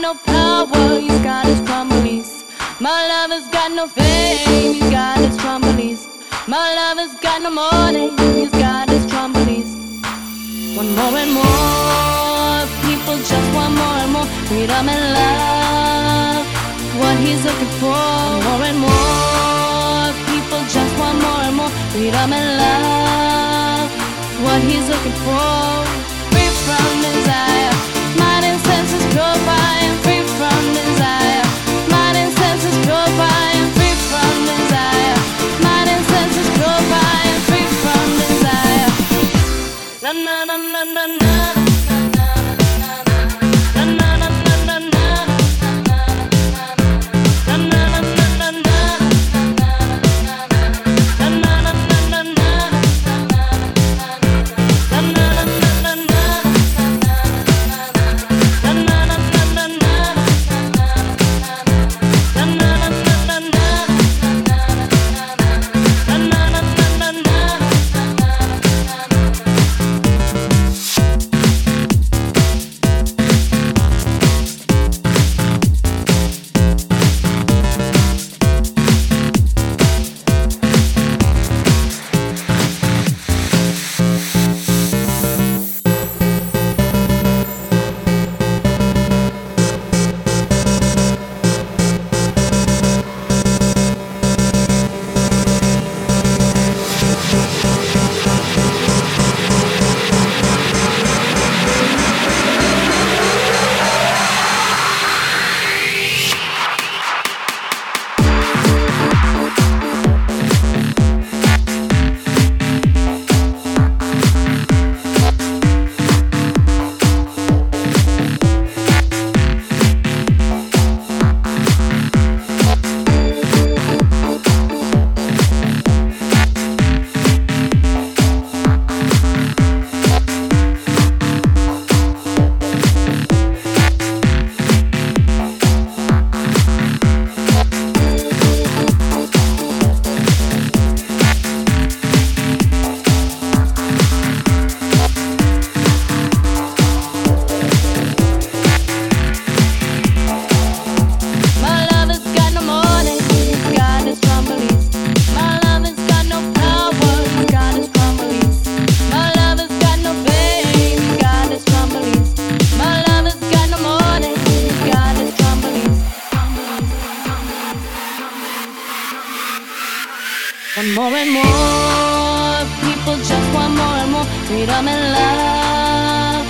no power, he's got his trombolis. My lover's got no fame, he's got his trombolis. My lover's got no money, he's got his trombolis. One more and more, people just want more and more freedom and love. What he's looking for, more and more, people just want more and more freedom and love. What he's looking for, free from One more and more, people just want more and more freedom and love.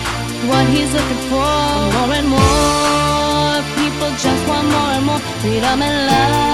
What he's looking for, more and more, people just want more and more freedom and love.